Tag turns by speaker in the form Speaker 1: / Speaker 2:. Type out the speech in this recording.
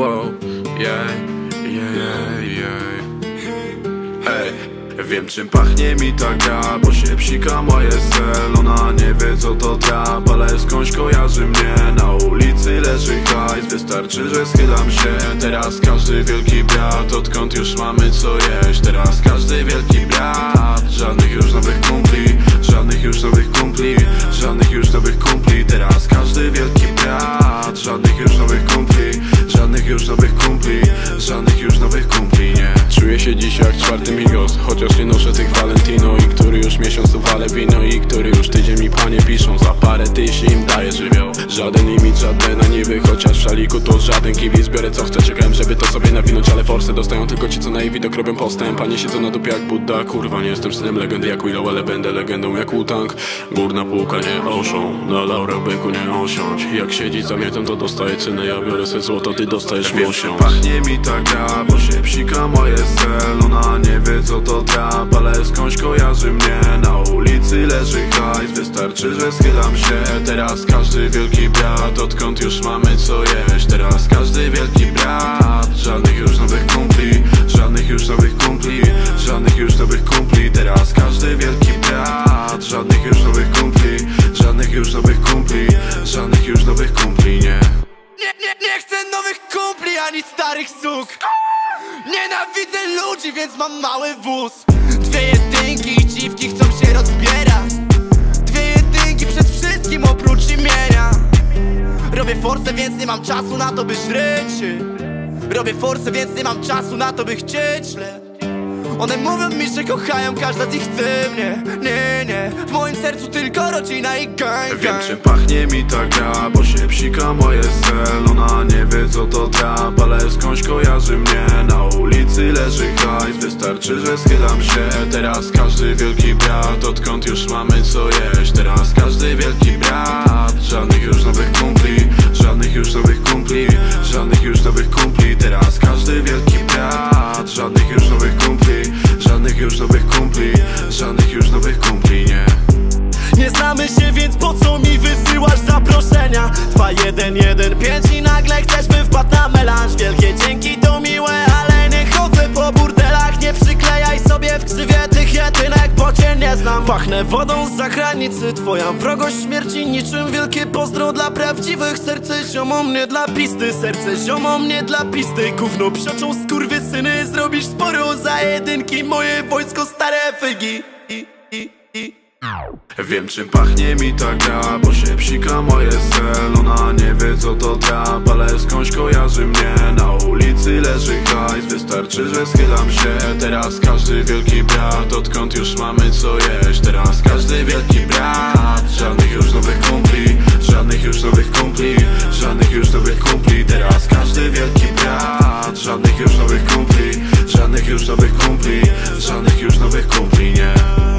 Speaker 1: Wow, yeah, yeah, yeah. Hej, wiem czym pachnie mi ta gra Bo się psika moje sel. Ona nie wie co to trap Ale skądś kojarzy mnie. Na ulicy leży hajs Wystarczy, że schylam się. Teraz każdy wielki brat Odkąd już mamy co jeść. Teraz każdy wielki brat Żadnych już nowych kumpli Żadnych już nowych kumpli Żadnych już nowych kumpli. Teraz każdy wielki brat. Żadnych już nowych kumpli Żadnych już nowych kumpli Żadnych już nowych kumpli, nie. Czuję się dziś jak czwarty Migos Chociaż nie noszę tych Valentino I który już miesiąc tu wale wino I który już tydzień mi panie piszą. Za parę żywioł Żaden limit, żadne na niby Chociaż w szaliku to żaden kibic Biorę co chcę, czekałem żeby to sobie nawinąć Ale forsy dostają tylko ci co na jej widok robią postęp. Panie siedzą na dupie jak Buddha Kurwa nie jestem synem legendy jak Willow Ale będę legendą jak Wu-Tang. Górna półka nie oszą Na laurach byku nie osiądź. Jak siedzi za miechem to dostaje cynę Ja biorę swe złoto, ty dostajesz
Speaker 2: Wiem,
Speaker 1: mosiąc Pachnie mi ta gra, bo się psika moje sel. Ona nie wie co to trap, ale skądś kojarzy mnie Na ulicy leży hajs, wystarczy, że schylam się. Teraz każdy wielki brat, odkąd już mamy co jeść. Teraz każdy wielki brat, żadnych już nowych kumpli Żadnych już nowych kumpli, żadnych już nowych kumpli. Teraz każdy wielki brat, żadnych już nowych kumpli Żadnych już nowych kumpli, żadnych już nowych kumpli, nie.
Speaker 2: Nie, nie, nie chcę nowych kumpli ani starych suk. Nienawidzę ludzi, więc mam mały wóz. Dwie jedynki i dziwki chcą się rozbierać mam czasu na to by żryć Robię forsę, więc nie mam czasu na to by chcieć. Le. One mówią mi, że kochają, każda z nich chce mnie. Nie, nie, w moim sercu tylko rodzina i gang,
Speaker 1: Wiem
Speaker 2: gang
Speaker 1: czym pachnie mi ta gra, bo się psika moje sel. Ona nie wie co to trap, ale skądś kojarzy mnie. Na ulicy leży hajs, wystarczy, że schylam się. Teraz każdy wielki brat, odkąd już mamy co jeść. Teraz każdy wielki brat, żadnych już nowych kumpli nowych kumpli, żadnych już nowych kumpli, nie
Speaker 2: Nie znamy się, więc po co mi wysyłasz zaproszenia? 2115 i nagle cię nie znam. Pachnę wodą z zagranicy, twoja wrogość śmierci Niczym wielkie pozdro dla prawdziwych. Serce ziomom, nie dla pisty Serce ziomom, nie dla pisty Gówno psioczą syny. Zrobisz sporo za jedynki. Moje wojsko stare fygi I, i, i.
Speaker 1: Wiem czym pachnie mi ta gra, bo się psika moje sel. Ona nie wie co to trap, ale skądś kojarzy mnie Na ulicy leży hajs. Wystarczy, że schylam się. Teraz każdy wielki brat Odkąd już mamy co jeść. Teraz każdy wielki brat Żadnych już nowych kumpli Żadnych już nowych kumpli Żadnych już nowych kumpli. Teraz każdy wielki brat Żadnych już nowych kumpli Żadnych już nowych kumpli Żadnych już nowych kumpli, nie.